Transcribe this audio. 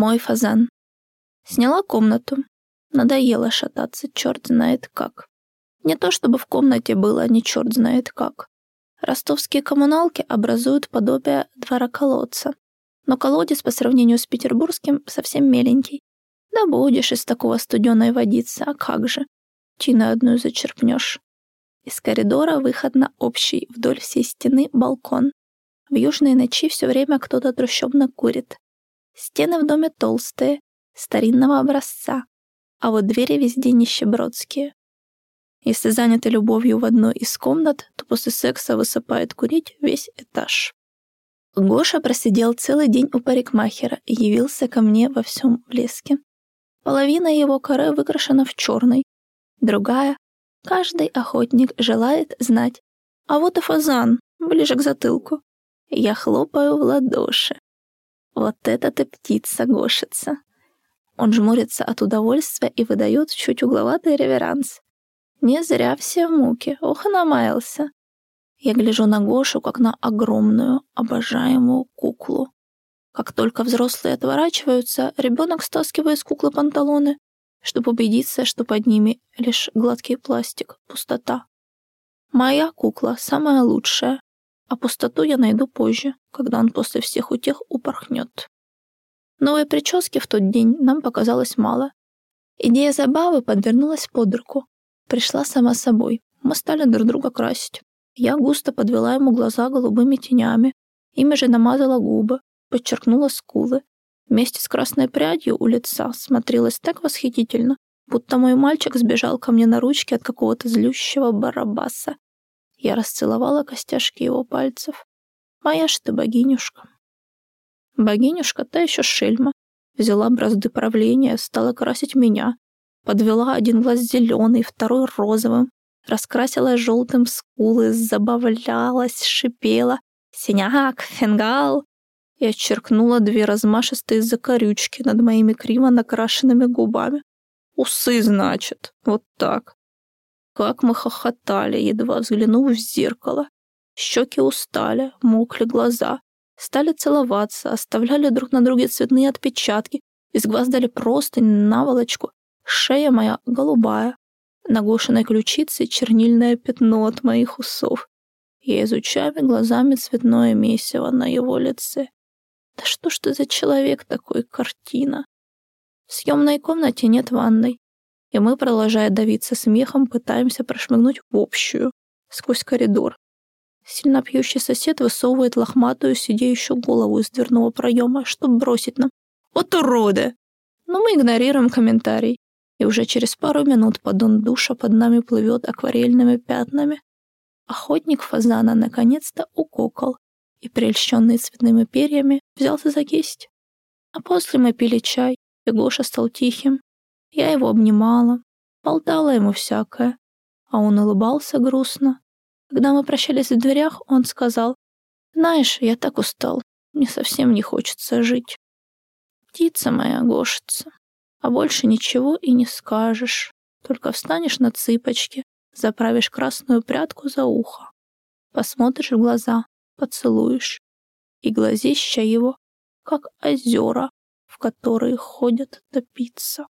Мой фазан. Сняла комнату. Надоело шататься, черт знает как. Не то чтобы в комнате было не черт знает как. Ростовские коммуналки образуют подобие двора-колодца. Но колодец по сравнению с петербургским совсем меленький. Да будешь из такого студеной водиться, а как же? Тина одну зачерпнешь. Из коридора выход на общий вдоль всей стены балкон. В южные ночи все время кто-то трущобно курит. Стены в доме толстые, старинного образца, а вот двери везде нищебродские. Если заняты любовью в одной из комнат, то после секса высыпает курить весь этаж. Гоша просидел целый день у парикмахера и явился ко мне во всем блеске. Половина его коры выкрашена в черный, другая — каждый охотник желает знать. А вот и фазан, ближе к затылку. Я хлопаю в ладоши. Вот это ты птица, Гошица. Он жмурится от удовольствия и выдает чуть угловатый реверанс. Не зря все муки, ох, намаялся. Я гляжу на Гошу, как на огромную, обожаемую куклу. Как только взрослые отворачиваются, ребенок стаскивает с куклы панталоны, чтобы убедиться, что под ними лишь гладкий пластик, пустота. Моя кукла самая лучшая, а пустоту я найду позже, когда он после всех утех упорхнет. Новой прически в тот день нам показалось мало. Идея забавы подвернулась под руку. Пришла сама собой. Мы стали друг друга красить. Я густо подвела ему глаза голубыми тенями, ими же намазала губы, подчеркнула скулы. Вместе с красной прядью у лица смотрелась так восхитительно, будто мой мальчик сбежал ко мне на ручке от какого-то злющего барабаса. Я расцеловала костяшки его пальцев. Моя ж ты богинюшка. Богинюшка та еще шельма. Взяла бразды правления, стала красить меня. Подвела один глаз зеленый, второй розовым. Раскрасила желтым скулы, забавлялась, шипела. Синяк, фингал. И отчеркнула две размашистые закорючки над моими криво накрашенными губами. Усы, значит, вот так. Как мы хохотали, едва взглянув в зеркало. Щеки устали, мокли глаза. Стали целоваться, оставляли друг на друге цветные отпечатки, из глаз простынь, наволочку. Шея моя голубая, на Гошиной ключице чернильное пятно от моих усов. Я изучаю глазами цветное месиво на его лице. Да что ж ты за человек такой, картина? В съемной комнате нет ванной, и мы, продолжая давиться смехом, пытаемся прошмыгнуть в общую, сквозь коридор. Сильно пьющий сосед высовывает лохматую сидеющую голову из дверного проема, чтобы бросить нам. «Вот уроды!» Но мы игнорируем комментарий, и уже через пару минут поддон душа под нами плывет акварельными пятнами. Охотник фазана наконец-то укокал и, прельщенный цветными перьями, взялся за кисть. А после мы пили чай, и Гоша стал тихим. Я его обнимала, болтала ему всякое, а он улыбался грустно когда мы прощались в дверях, он сказал, «Знаешь, я так устал, мне совсем не хочется жить. Птица моя гошится, а больше ничего и не скажешь, только встанешь на цыпочки, заправишь красную прядку за ухо, посмотришь в глаза, поцелуешь, и глазища его, как озера, в которые ходят топиться.